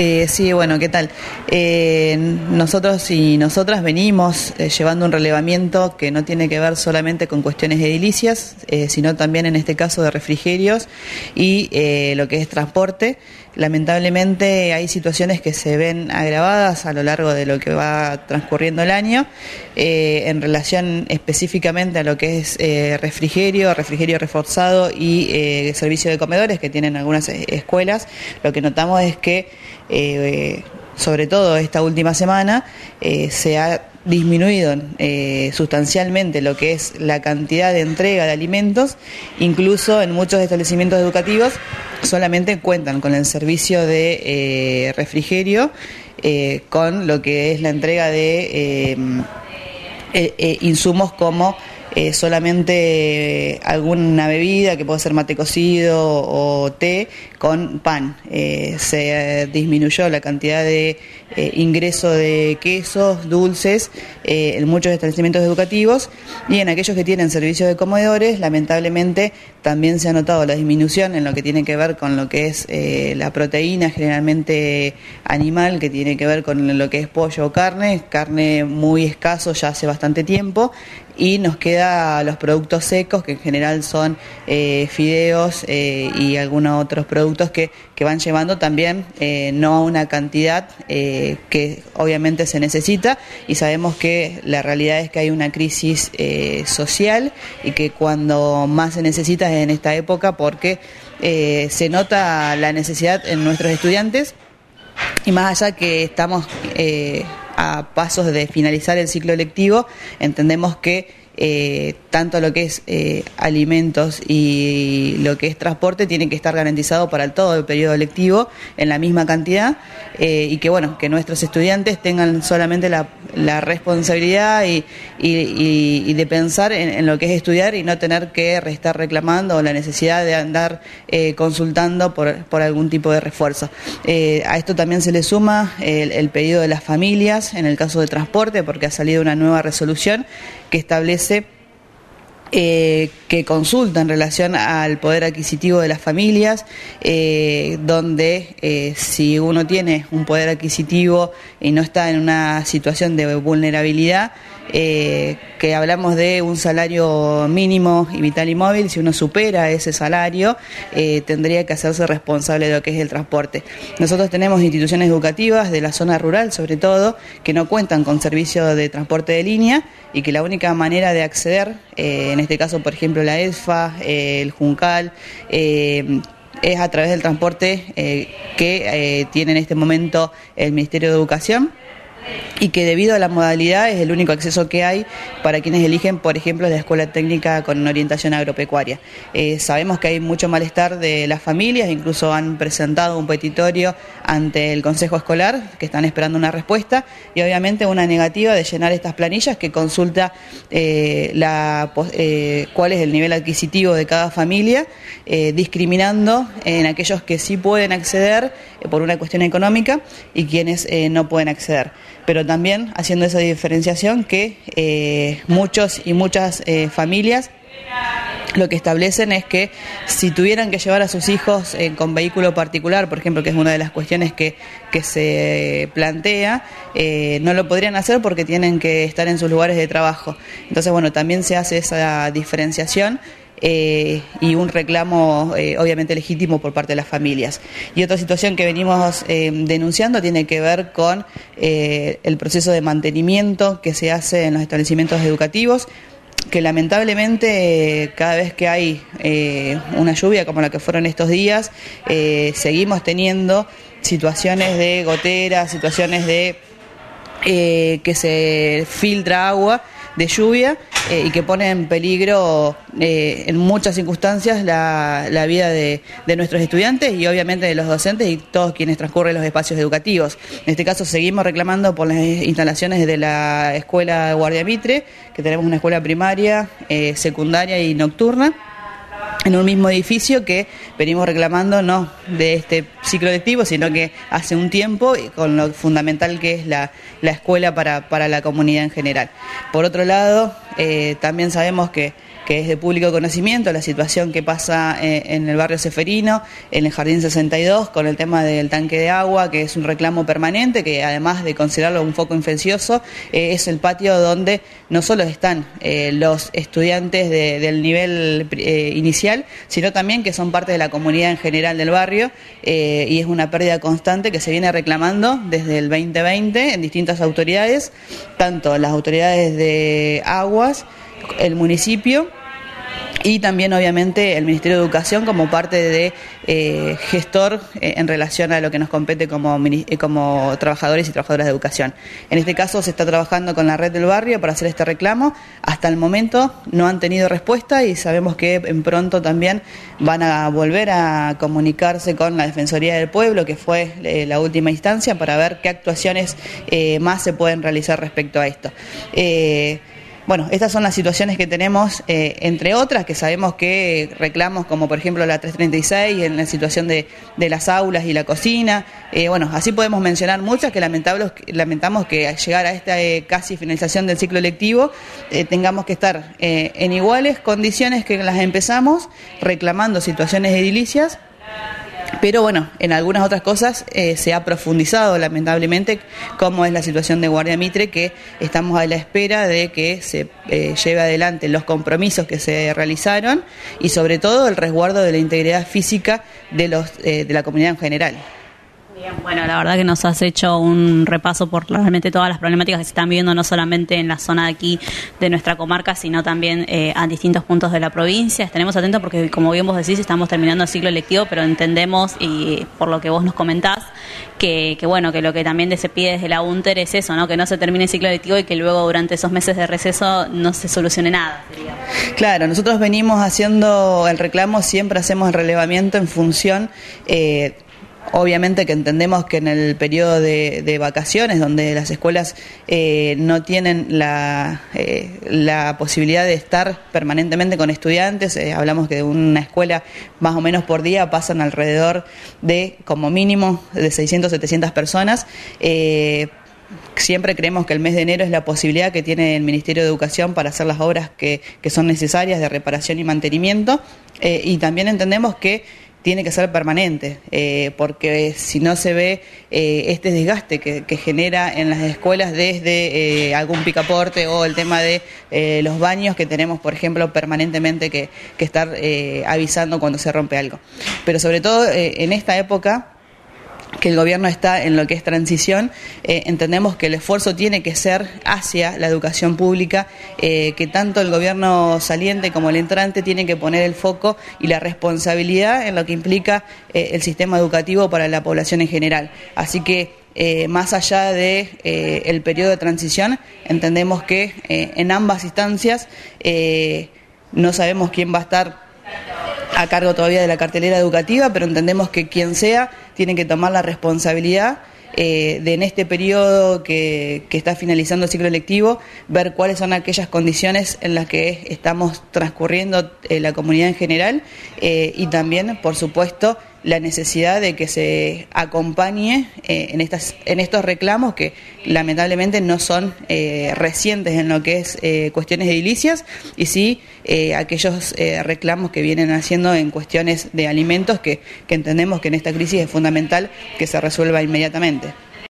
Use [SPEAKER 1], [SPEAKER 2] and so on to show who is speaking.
[SPEAKER 1] Eh, sí, bueno, ¿qué tal? Eh, nosotros y nosotras venimos eh, llevando un relevamiento que no tiene que ver solamente con cuestiones edilicias, sino también en este caso de refrigerios y lo que es transporte. Lamentablemente hay situaciones que se ven agravadas a lo largo de lo que va transcurriendo el año en relación específicamente a lo que es refrigerio, refrigerio reforzado y servicio de comedores que tienen algunas escuelas. Lo que notamos es que eh, sobre todo esta última semana, eh, se ha disminuido eh, sustancialmente lo que es la cantidad de entrega de alimentos, incluso en muchos establecimientos educativos solamente cuentan con el servicio de refrigerio, con lo que es la entrega de insumos como eh, solamente alguna bebida que puede ser mate cocido o té con pan. Eh, se disminuyó la cantidad de eh, ingreso de quesos, dulces en muchos establecimientos educativos y en aquellos que tienen servicio de comedores, lamentablemente también se ha notado la disminución en lo que tiene que ver con lo que es la proteína generalmente animal, que tiene que ver con lo que es pollo o carne, carne muy escaso ya hace bastante tiempo y nos queda los productos secos, que en general son eh, fideos eh, y algunos otros productos que, que van llevando también eh, no a una cantidad que obviamente se necesita y sabemos que la realidad es que hay una crisis social y que cuando más se necesita es en esta época porque se nota la necesidad en nuestros estudiantes y más allá que estamos a pasos de finalizar el ciclo lectivo, entendemos que eh, tanto lo que es eh, alimentos y lo que es transporte tiene que estar garantizado para todo el periodo lectivo en la misma cantidad eh, y que bueno que nuestros estudiantes tengan solamente la, responsabilidad y, de pensar en, lo que es estudiar y no tener que estar reclamando o la necesidad de andar consultando por, por, algún tipo de refuerzo. a esto también se le suma el, el pedido de las familias en el caso de transporte porque ha salido una nueva resolución que establece eh, que consulta en relación al poder adquisitivo de las familias, eh, donde eh, si uno tiene un poder adquisitivo y no está en una situación de vulnerabilidad, que hablamos de un salario mínimo y vital y móvil, si uno supera ese salario, tendría que hacerse responsable de lo que es el transporte. Nosotros tenemos instituciones educativas de la zona rural, sobre todo, que no cuentan con servicio de transporte de línea y que la única manera de acceder, en este caso, por ejemplo, la ESFA, eh, el Juncal, eh, es a través del transporte eh, que tiene en este momento el Ministerio de Educación y que debido a la modalidad es el único acceso que hay para quienes eligen, por ejemplo, la escuela técnica con orientación agropecuaria. Eh, sabemos que hay mucho malestar de las familias, incluso han presentado un petitorio ante el Consejo Escolar, que están esperando una respuesta, y obviamente una negativa de llenar estas planillas que consulta eh, la, eh, cuál es el nivel adquisitivo de cada familia, discriminando en aquellos que sí pueden acceder por una cuestión económica y quienes no pueden acceder pero también haciendo esa diferenciación que eh, muchos y muchas eh, familias lo que establecen es que si tuvieran que llevar a sus hijos eh, con vehículo particular, por ejemplo, que es una de las cuestiones que, que se plantea, no lo podrían hacer porque tienen que estar en sus lugares de trabajo. Entonces, bueno, también se hace esa diferenciación eh, y un reclamo eh, obviamente legítimo por parte de las familias. Y otra situación que venimos eh, denunciando tiene que ver con el proceso de mantenimiento que se hace en los establecimientos educativos que lamentablemente cada vez que hay una lluvia como la que fueron estos días, seguimos teniendo situaciones de goteras, situaciones de que se filtra agua de lluvia eh, y que pone en peligro eh, en muchas circunstancias la, la vida de, de, nuestros estudiantes y obviamente de los docentes y todos quienes transcurren los espacios educativos. En este caso seguimos reclamando por las instalaciones de la escuela Guardia Mitre, que tenemos una escuela primaria, eh, secundaria y nocturna en un mismo edificio que venimos reclamando no de este ciclo lectivo, sino que hace un tiempo con lo fundamental que es la, escuela para, para, la comunidad en general. Por otro lado, eh, también sabemos que, que es de público conocimiento, la situación que pasa en el barrio Seferino, en el Jardín 62, con el tema del tanque de agua, que es un reclamo permanente, que además de considerarlo un foco infeccioso, es el patio donde no solo están los estudiantes del nivel inicial, sino también que son parte de la comunidad en general del barrio y es una pérdida constante que se viene reclamando desde el 2020 en distintas autoridades, tanto las autoridades de aguas, el municipio y también obviamente el Ministerio de Educación como parte de eh, gestor eh, en relación a lo que nos compete como, eh, como trabajadores y trabajadoras de educación. En este caso se está trabajando con la red del barrio para hacer este reclamo. Hasta el momento no han tenido respuesta y sabemos que en pronto también van a volver a comunicarse con la Defensoría del Pueblo, que fue la última instancia, para ver qué actuaciones más se pueden realizar respecto a esto. Bueno, estas son las situaciones que tenemos, eh, entre otras, que sabemos que reclamos como por ejemplo la 336 en la situación de, las aulas y la cocina. Eh, bueno, así podemos mencionar muchas que lamentamos que al llegar a esta eh, casi finalización del ciclo lectivo tengamos que estar en iguales condiciones que las empezamos, reclamando situaciones edilicias pero bueno, en algunas otras cosas eh, se ha profundizado lamentablemente, como es la situación de Guardia Mitre, que estamos a la espera de que se eh, lleve adelante los compromisos que se realizaron y sobre todo el resguardo de la integridad física de, los, eh, de la comunidad en general
[SPEAKER 2] bueno, la verdad que nos has hecho un repaso por realmente todas las problemáticas que se están viviendo no solamente en la zona de aquí de nuestra comarca, sino también eh, a distintos puntos de la provincia. Estaremos atentos porque, como bien vos decís, estamos terminando el ciclo electivo, pero entendemos, y por lo que vos nos comentás, que, bueno, que lo que también se pide desde la UNTER es eso, ¿no? que no se termine el ciclo electivo y que luego durante esos meses de receso no se solucione nada.
[SPEAKER 1] Claro, nosotros venimos haciendo el reclamo, siempre hacemos el relevamiento en función... Eh, Obviamente que entendemos que en el periodo de, vacaciones, donde las escuelas eh, no tienen la, eh, la, posibilidad de estar permanentemente con estudiantes, eh, hablamos que de una escuela más o menos por día pasan alrededor de como mínimo de 600, 700 personas. Siempre creemos que el mes de enero es la posibilidad que tiene el Ministerio de Educación para hacer las obras que, que son necesarias de reparación y mantenimiento. y también entendemos que tiene que ser permanente, eh, porque si no se ve eh, este desgaste que, genera en las escuelas desde eh, algún picaporte o el tema de los baños que tenemos, por ejemplo, permanentemente que, que estar avisando cuando se rompe algo. Pero sobre todo en esta época que el gobierno está en lo que es transición, eh, entendemos que el esfuerzo tiene que ser hacia la educación pública, eh, que tanto el gobierno saliente como el entrante tienen que poner el foco y la responsabilidad en lo que implica eh, el sistema educativo para la población en general. Así que más allá de el periodo de transición, entendemos que en ambas instancias no sabemos quién va a estar a cargo todavía de la cartelera educativa, pero entendemos que quien sea tiene que tomar la responsabilidad eh, de en este periodo que, está finalizando el ciclo electivo, ver cuáles son aquellas condiciones en las que estamos transcurriendo eh, la comunidad en general eh, y también, por supuesto, la necesidad de que se acompañe eh, en, estas, en estos reclamos que lamentablemente no son eh, recientes en lo que es eh, cuestiones edilicias y sí aquellos reclamos que vienen haciendo en cuestiones de alimentos que, que entendemos que en esta crisis es fundamental que se resuelva inmediatamente.